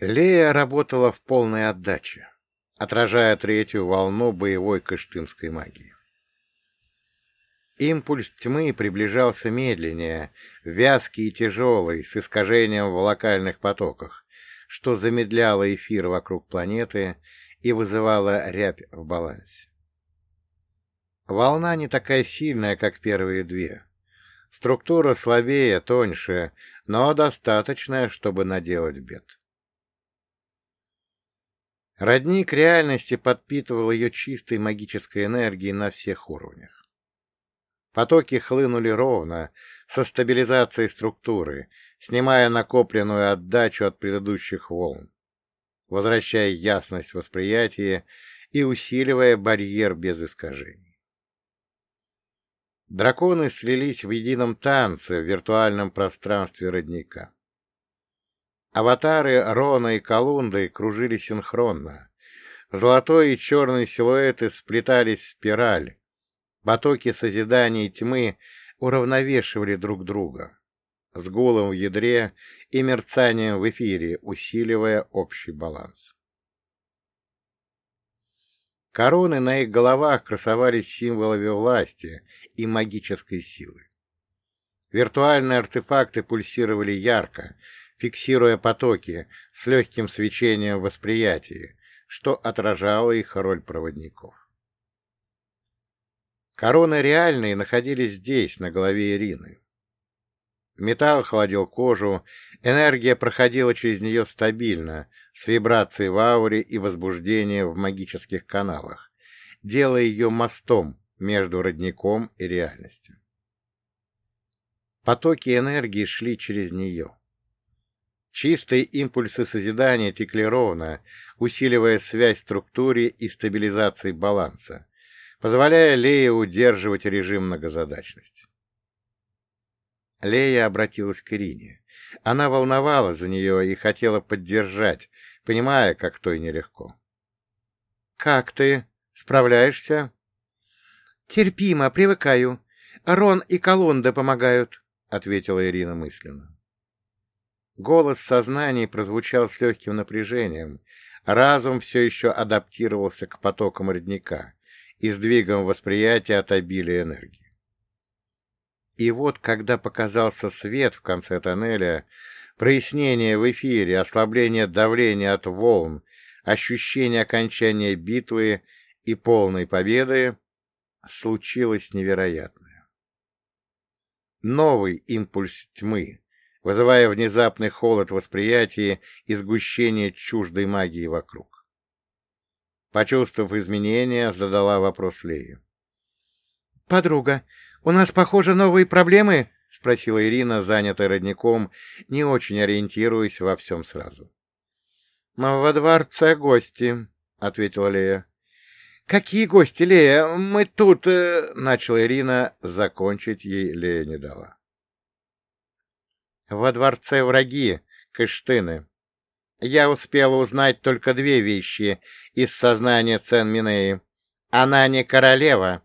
Лея работала в полной отдаче, отражая третью волну боевой кыштымской магии. Импульс тьмы приближался медленнее, вязкий и тяжелый, с искажением в локальных потоках, что замедляло эфир вокруг планеты и вызывало рябь в балансе. Волна не такая сильная, как первые две. Структура слабее, тоньше, но достаточная, чтобы наделать бед. Родник реальности подпитывал ее чистой магической энергией на всех уровнях. Потоки хлынули ровно, со стабилизацией структуры, снимая накопленную отдачу от предыдущих волн, возвращая ясность восприятия и усиливая барьер без искажений. Драконы слились в едином танце в виртуальном пространстве родника. Аватары Рона и Колунды кружили синхронно. Золотой и черный силуэты сплетались в спираль. Потоки созидания и тьмы уравновешивали друг друга, с гулом в ядре и мерцанием в эфире, усиливая общий баланс. Короны на их головах красовались символами власти и магической силы. Виртуальные артефакты пульсировали ярко, фиксируя потоки с легким свечением восприятия, что отражало их роль проводников. Короны реальные находились здесь, на голове Ирины. Металл холодил кожу, энергия проходила через нее стабильно, с вибрацией в ауре и возбуждением в магических каналах, делая ее мостом между родником и реальностью. Потоки энергии шли через нее. Чистые импульсы созидания текли ровно, усиливая связь в структуре и стабилизацией баланса, позволяя Лее удерживать режим многозадачности. Лея обратилась к Ирине. Она волновалась за нее и хотела поддержать, понимая, как то и нелегко. — Как ты? Справляешься? — Терпимо, привыкаю. Рон и Колонда помогают, — ответила Ирина мысленно. Голос сознания прозвучал с легким напряжением. Разум все еще адаптировался к потокам родника и сдвигам восприятия от обилия энергии. И вот, когда показался свет в конце тоннеля, прояснение в эфире, ослабление давления от волн, ощущение окончания битвы и полной победы, случилось невероятное. Новый импульс тьмы, вызывая внезапный холод восприятия и сгущение чуждой магии вокруг. Почувствовав изменения, задала вопрос Лею. — Подруга, у нас, похоже, новые проблемы? — спросила Ирина, занятая родником, не очень ориентируясь во всем сразу. — Во дворце гости, — ответила Лея. — Какие гости, Лея? Мы тут... Э, — начала Ирина, закончить ей Лея не дала. Во дворце враги, Кыштыны. Я успела узнать только две вещи из сознания Цен Минеи. Она не королева,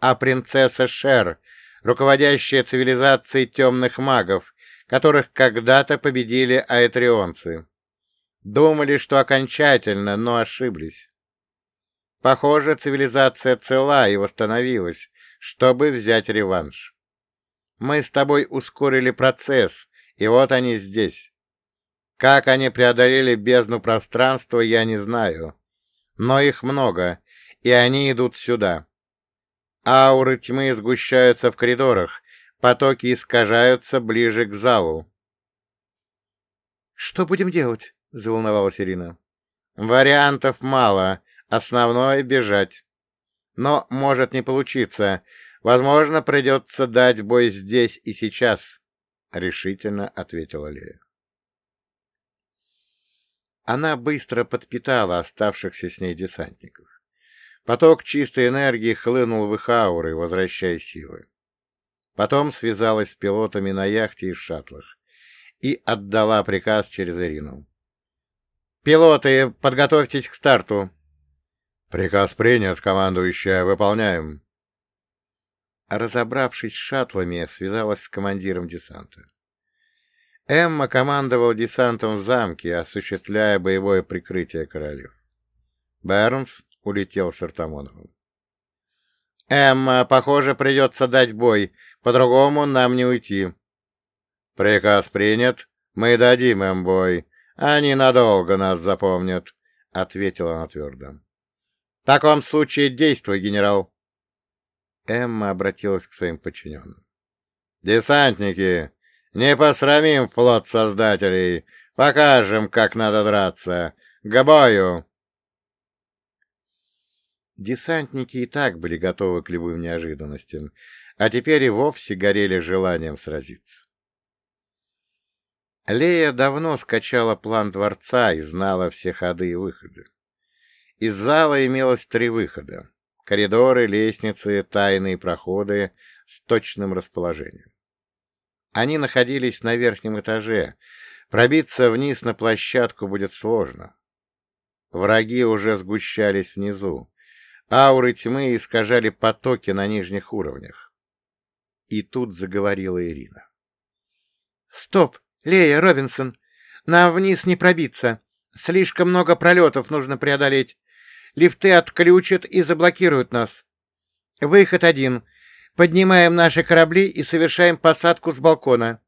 а принцесса Шер, руководящая цивилизацией темных магов, которых когда-то победили аэтрионцы. Думали, что окончательно, но ошиблись. Похоже, цивилизация цела и восстановилась, чтобы взять реванш. Мы с тобой ускорили процесс, и вот они здесь. Как они преодолели бездну пространства, я не знаю. Но их много, и они идут сюда. Ауры тьмы сгущаются в коридорах, потоки искажаются ближе к залу. «Что будем делать?» — заволновалась Ирина. «Вариантов мало. Основное — бежать. Но может не получиться. Возможно, придется дать бой здесь и сейчас». — решительно ответила Лея. Она быстро подпитала оставшихся с ней десантников. Поток чистой энергии хлынул в их ауры, возвращая силы. Потом связалась с пилотами на яхте и в шаттлах и отдала приказ через Ирину. «Пилоты, подготовьтесь к старту!» «Приказ принят, командующая, выполняем!» Разобравшись с шаттлами, связалась с командиром десанта. Эмма командовал десантом в замке, осуществляя боевое прикрытие королев. Бернс улетел с Артамоновым. «Эмма, похоже, придется дать бой, по-другому нам не уйти». «Приказ принят. Мы дадим им бой. Они надолго нас запомнят», — ответила она твердо. — В таком случае действуй, генерал. Эмма обратилась к своим подчиненным. — Десантники, не посрамим флот создателей. Покажем, как надо драться. К бою! Десантники и так были готовы к любым неожиданностям, а теперь и вовсе горели желанием сразиться. Лея давно скачала план дворца и знала все ходы и выходы. Из зала имелось три выхода — коридоры, лестницы, тайные проходы с точным расположением. Они находились на верхнем этаже, пробиться вниз на площадку будет сложно. Враги уже сгущались внизу, ауры тьмы искажали потоки на нижних уровнях. И тут заговорила Ирина. — Стоп, Лея, Робинсон, нам вниз не пробиться. Слишком много пролетов нужно преодолеть. Лифты отключат и заблокируют нас. Выход один. Поднимаем наши корабли и совершаем посадку с балкона.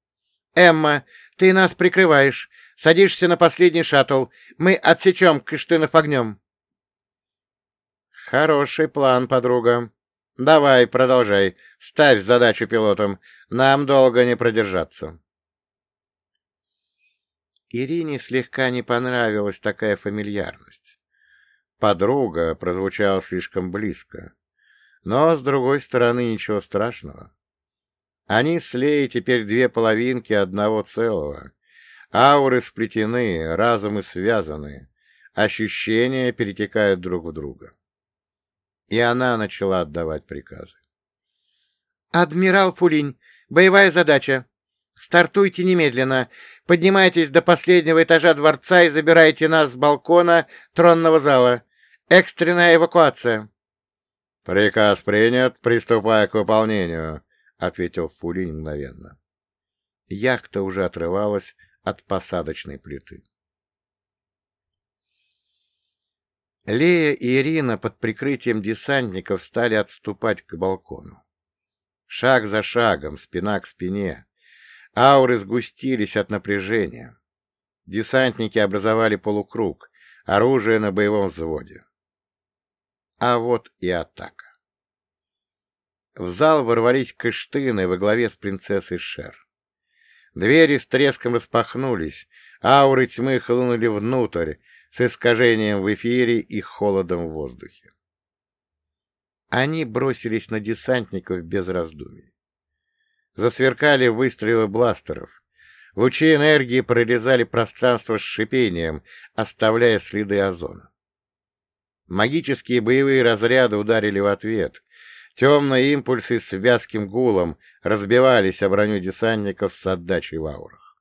Эмма, ты нас прикрываешь. Садишься на последний шаттл. Мы отсечем Кыштынов огнем. Хороший план, подруга. Давай, продолжай. Ставь задачу пилотам. Нам долго не продержаться. Ирине слегка не понравилась такая фамильярность. «Подруга» прозвучало слишком близко. Но, с другой стороны, ничего страшного. Они с теперь две половинки одного целого. Ауры сплетены, разумы связаны, ощущения перетекают друг в друга. И она начала отдавать приказы. «Адмирал Фулинь, боевая задача. Стартуйте немедленно. Поднимайтесь до последнего этажа дворца и забирайте нас с балкона тронного зала. Экстренная эвакуация. — Приказ принят, приступая к выполнению, — ответил Фулин мгновенно. Яхта уже отрывалась от посадочной плиты. Лея и Ирина под прикрытием десантников стали отступать к балкону. Шаг за шагом, спина к спине. Ауры сгустились от напряжения. Десантники образовали полукруг, оружие на боевом взводе. А вот и атака. В зал ворвались кыштыны во главе с принцессой Шер. Двери с треском распахнулись, ауры тьмы хлынули внутрь, с искажением в эфире и холодом в воздухе. Они бросились на десантников без раздумий. Засверкали выстрелы бластеров. Лучи энергии прорезали пространство с шипением, оставляя следы озона. Магические боевые разряды ударили в ответ. Темные импульсы с вязким гулом разбивались о броню десантников с отдачей в аурах.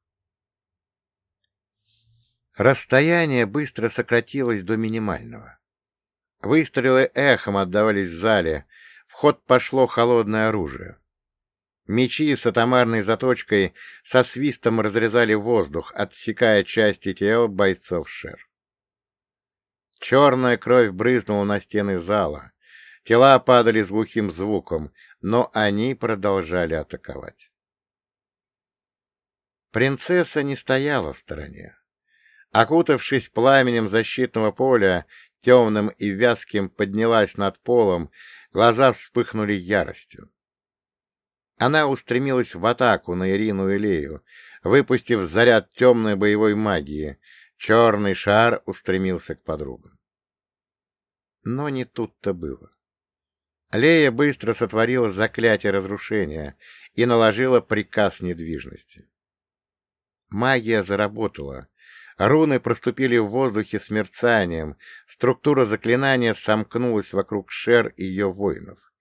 Расстояние быстро сократилось до минимального. Выстрелы эхом отдавались в зале, в ход пошло холодное оружие. Мечи с атомарной заточкой со свистом разрезали воздух, отсекая части тел бойцов шер. Черная кровь брызнула на стены зала. Тела падали с глухим звуком, но они продолжали атаковать. Принцесса не стояла в стороне. Окутавшись пламенем защитного поля, темным и вязким поднялась над полом, глаза вспыхнули яростью. Она устремилась в атаку на Ирину и Лею, выпустив заряд темной боевой магии, Черный шар устремился к подругам. Но не тут-то было. Лея быстро сотворила заклятие разрушения и наложила приказ недвижности. Магия заработала. Руны проступили в воздухе с мерцанием, структура заклинания сомкнулась вокруг Шер и ее воинов,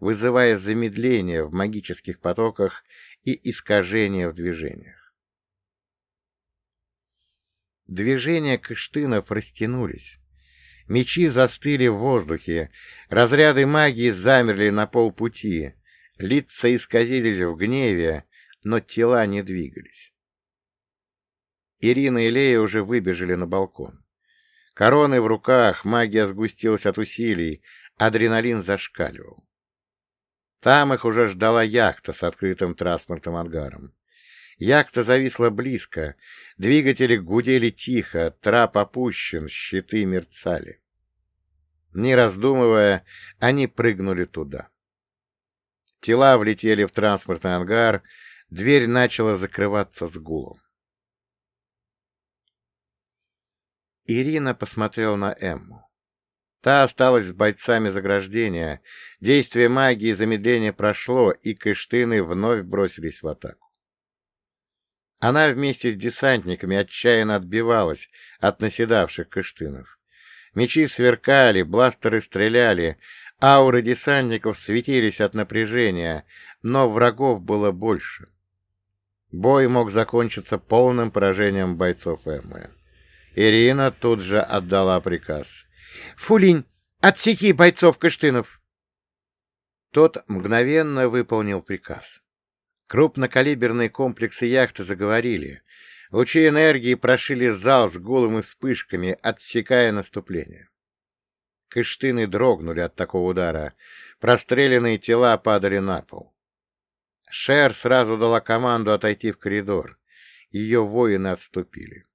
вызывая замедление в магических потоках и искажения в движениях. Движения кыштынов растянулись. Мечи застыли в воздухе, разряды магии замерли на полпути, лица исказились в гневе, но тела не двигались. Ирина и Лея уже выбежали на балкон. Короны в руках, магия сгустилась от усилий, адреналин зашкаливал. Там их уже ждала яхта с открытым транспортным ангаром. Яхта зависла близко, двигатели гудели тихо, трап опущен, щиты мерцали. Не раздумывая, они прыгнули туда. Тела влетели в транспортный ангар, дверь начала закрываться с гулом. Ирина посмотрела на Эмму. Та осталась с бойцами заграждения. Действие магии замедления прошло, и кыштыны вновь бросились в атаку. Она вместе с десантниками отчаянно отбивалась от наседавших кыштынов. Мечи сверкали, бластеры стреляли, ауры десантников светились от напряжения, но врагов было больше. Бой мог закончиться полным поражением бойцов Эммы. Ирина тут же отдала приказ. «Фулинь, отсеки бойцов Кыштынов!» Тот мгновенно выполнил приказ. Крупнокалиберные комплексы яхты заговорили. Лучи энергии прошили зал с голыми вспышками, отсекая наступление. Кыштыны дрогнули от такого удара. Простреленные тела падали на пол. Шер сразу дала команду отойти в коридор. Ее воины отступили.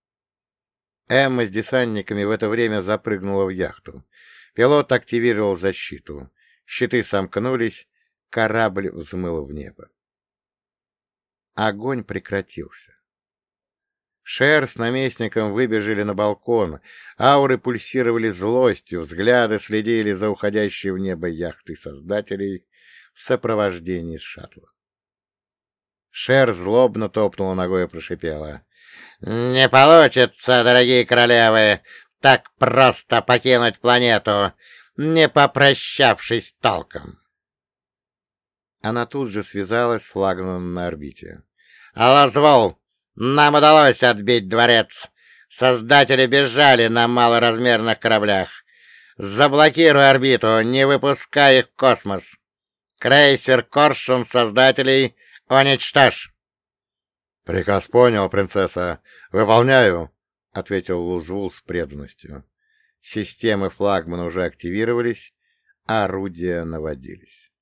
Эмма с десантниками в это время запрыгнула в яхту. Пилот активировал защиту. Щиты сомкнулись, корабль взмыл в небо. Огонь прекратился. Шер с наместником выбежали на балкон, ауры пульсировали злостью, взгляды следили за уходящей в небо яхтой создателей в сопровождении шаттла. Шер злобно топнула ногой и прошипела. «Не получится, дорогие королевы, так просто покинуть планету, не попрощавшись толком!» Она тут же связалась с флагманом на орбите. «Лазвол, нам удалось отбить дворец. Создатели бежали на малоразмерных кораблях. Заблокируй орбиту, не выпускай их в космос. Крейсер Коршун создателей уничтожь!» «Приказ понял, принцесса. Выполняю», — ответил Лузвул с преданностью. Системы флагмана уже активировались, орудия наводились.